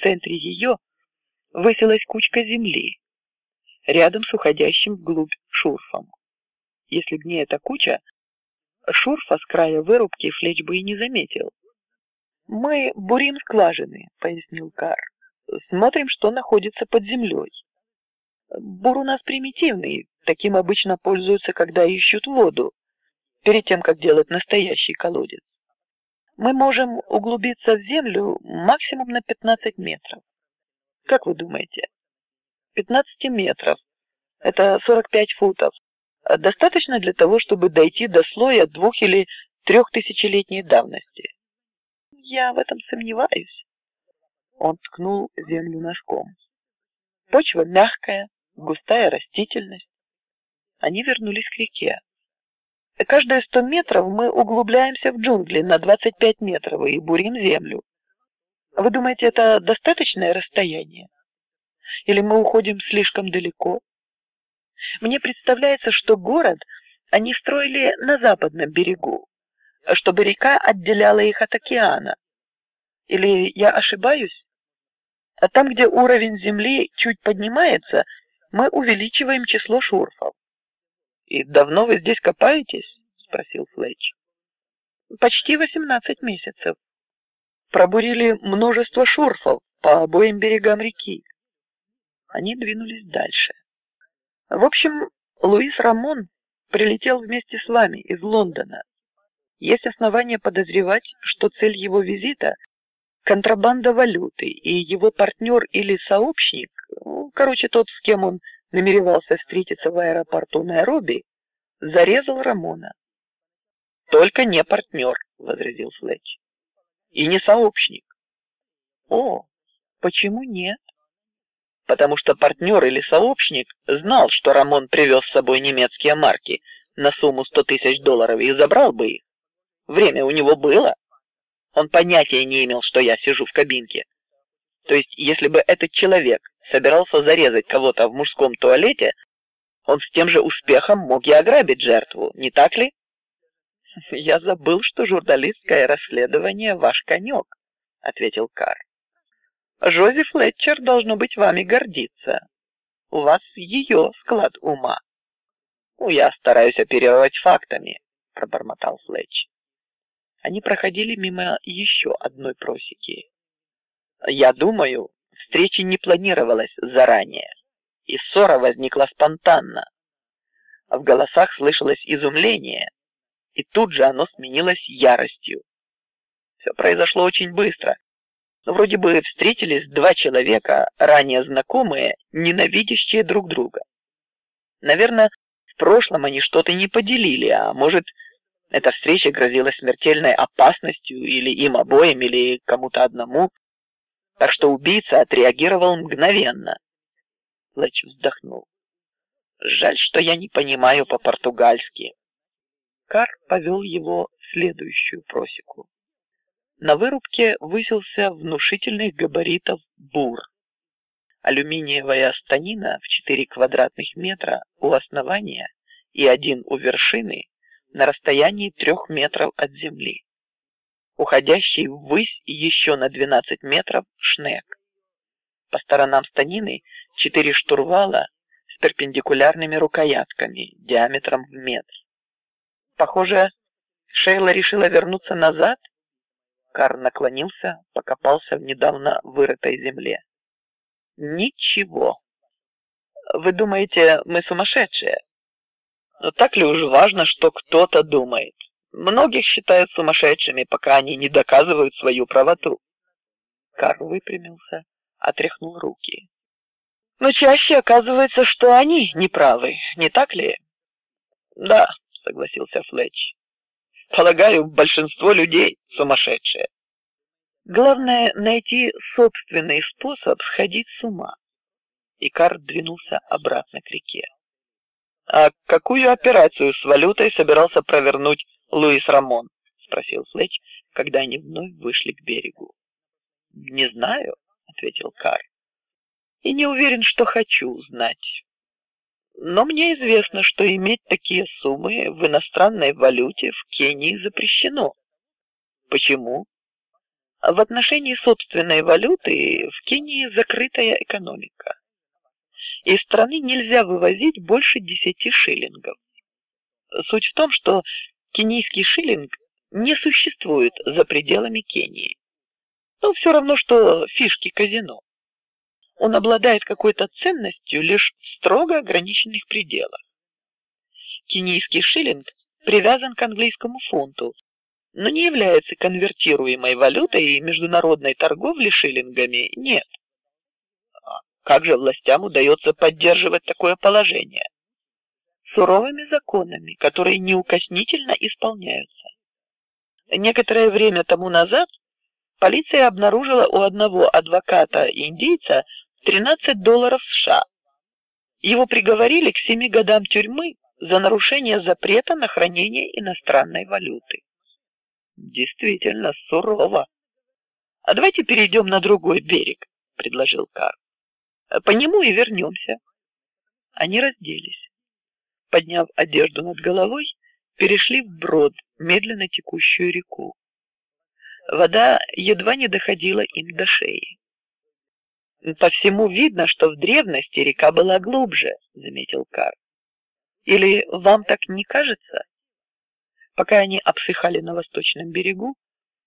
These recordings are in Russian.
центре ее высилась кучка земли, рядом с уходящим вглубь шурфом. Если б не эта куча, шурфа с края вырубки Флеч бы и не заметил. Мы бурим скважины, пояснил Кар. Смотрим, что находится под землей. Бур у нас примитивный, таким обычно пользуются, когда ищут воду, перед тем, как делать настоящий колодец. Мы можем углубиться в землю максимум на 15 метров. Как вы думаете? 15 метров. Это 45 футов. Достаточно для того, чтобы дойти до слоя двух или трехтысячелетней давности. Я в этом сомневаюсь. Он ткнул землю носком. Почва мягкая, густая растительность. Они вернулись к реке. Каждые сто метров мы углубляемся в джунгли на 25 метров и бурим землю. Вы думаете, это достаточное расстояние? Или мы уходим слишком далеко? Мне представляется, что город они строили на западном берегу, чтобы река отделяла их от океана. Или я ошибаюсь? А там, где уровень земли чуть поднимается, мы увеличиваем число шурфов. И давно вы здесь копаетесь? спросил Флетч. Почти восемнадцать месяцев. Пробурили множество шурфов по обоим берегам реки. Они двинулись дальше. В общем, Луис Рамон прилетел вместе с вами из Лондона. Есть основания подозревать, что цель его визита контрабанда валюты, и его партнер или сообщник, ну, короче, тот, с кем он намеревался встретиться в аэропорту Найроби, зарезал Рамона. Только не партнер, возразил Флетч, и не сообщник. О, почему нет? Потому что партнер или сообщник знал, что Рамон привез с собой немецкие марки на сумму сто тысяч долларов и забрал бы их. Время у него было. Он понятия не имел, что я сижу в кабинке. То есть, если бы этот человек собирался зарезать кого-то в мужском туалете, он с тем же успехом мог и ограбить жертву, не так ли? Я забыл, что журналистское расследование ваш конек, ответил Кар. Жози Флетчер должно быть вами гордиться. У вас ее склад ума. Ну, я стараюсь оперировать фактами, пробормотал Флетч. Они проходили мимо еще одной просеки. Я думаю, встреча не планировалась заранее, и ссора возникла спонтанно. В голосах слышалось изумление, и тут же оно сменилось яростью. Все произошло очень быстро. Но вроде бы встретились два человека, ранее знакомые, ненавидящие друг друга. Наверное, в прошлом они что-то не поделили, а может, эта встреча грозила смертельной опасностью или им обоим, или кому-то одному, так что убийца отреагировал мгновенно. Лэч вздохнул. Жаль, что я не понимаю по-португальски. Кар повел его в следующую просеку. На вырубке высился внушительных габаритов бур. Алюминиевая станина в 4 квадратных метра у основания и один у вершины на расстоянии трех метров от земли. Уходящий ввысь еще на 12 метров шнек. По сторонам станины четыре штурвала с перпендикулярными рукоятками диаметром в метр. Похоже, Шейла решила вернуться назад. Кар наклонился, покопался в недавно вырытой земле. Ничего. Вы думаете, мы сумасшедшие? Но так ли уж важно, что кто-то думает? Многих считают сумасшедшими, пока они не доказывают свою правоту. Карл выпрямился, отряхнул руки. Но чаще оказывается, что они неправы, не так ли? Да, согласился Флетч. Полагаю, большинство людей сумасшедшие. Главное найти собственный способ сходить с ума. И Карл двинулся обратно к реке. А какую операцию с валютой собирался провернуть Луис Рамон? спросил Флетч, когда они вновь вышли к берегу. Не знаю, ответил Кар. И не уверен, что хочу знать. Но мне известно, что иметь такие суммы в иностранной валюте в Кении запрещено. Почему? В отношении собственной валюты в Кении закрытая экономика. Из страны нельзя вывозить больше десяти шиллингов. Суть в том, что кенийский шиллинг не существует за пределами Кении. Ну, все равно, что фишки казино. Он обладает какой-то ценностью лишь в строго ограниченных пределах. Кенийский шиллинг привязан к английскому фунту, но не является конвертируемой валютой и международной торговли шиллингами нет. А как же властям удается поддерживать такое положение? Суровыми законами, которые неукоснительно исполняются. Некоторое время тому назад полиция обнаружила у одного адвоката индейца 13 долларов США. Его приговорили к семи годам тюрьмы за нарушение запрета на хранение иностранной валюты. Действительно сурово. А давайте перейдем на другой берег, предложил Кар. По нему и вернемся. Они разделись. Подняв одежду над головой, перешли в брод, медленно текущую реку. Вода едва не доходила им до шеи. По всему видно, что в древности река была глубже, заметил Кар. Или вам так не кажется? Пока они обсыхали на восточном берегу,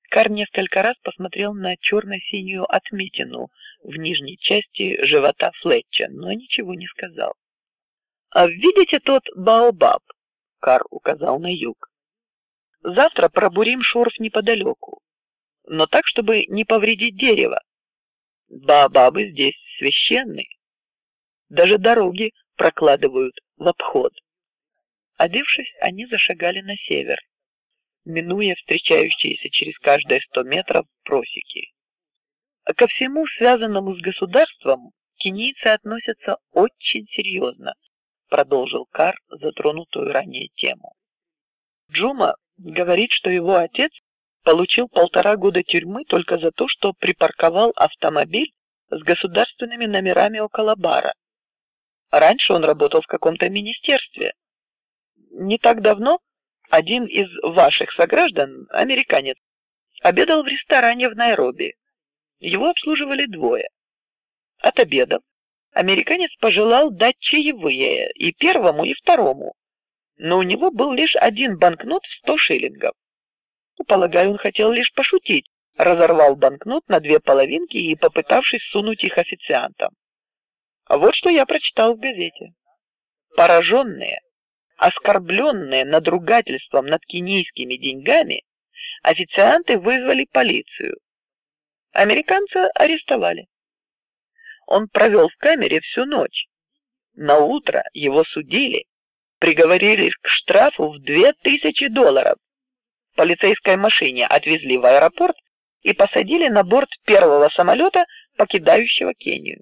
Кар несколько раз посмотрел на черно-синюю отметину в нижней части живота Флетча, но ничего не сказал. А видите тот баобаб? Кар указал на юг. Завтра пробурим шурф неподалеку, но так, чтобы не повредить дерево. Баобабы здесь священные. Даже дороги прокладывают в обход. Одевшись, они зашагали на север, минуя встречающиеся через каждые сто метров просеки. Ко всему связанному с государством кенийцы относятся очень серьезно, продолжил Кар затронутую ранее тему. Джума говорит, что его отец получил полтора года тюрьмы только за то, что припарковал автомобиль с государственными номерами около бара. Раньше он работал в каком-то министерстве. Не так давно один из ваших сограждан, американец, обедал в ресторане в Найроби. Его обслуживали двое. От обеда американец пожелал дать чаевые и первому, и второму, но у него был лишь один банкнот в сто шиллингов. Ну, полагаю, он хотел лишь пошутить, разорвал банкнот на две половинки и попытавшись сунуть их официантам. А вот что я прочитал в газете. Пораженные, оскорбленные надругательством над кенийскими деньгами, официанты вызвали полицию. Американца арестовали. Он провел в камере всю ночь. На утро его судили, приговорили к штрафу в две тысячи долларов. В полицейской машине отвезли в аэропорт и посадили на борт первого самолета, покидающего Кению.